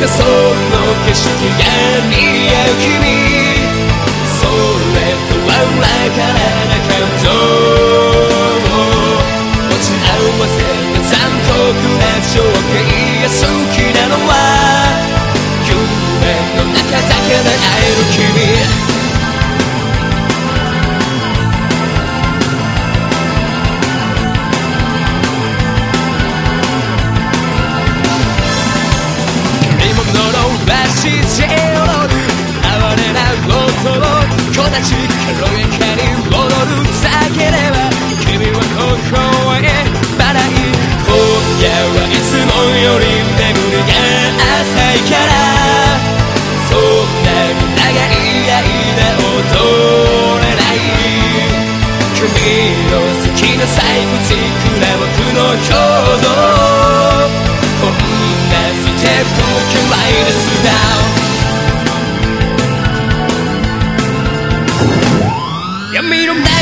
たその景色が似合う君今夜はいつもより眠りが浅いからそんなに長い間踊れない。君好きな僕のこんなステップもですな闇の中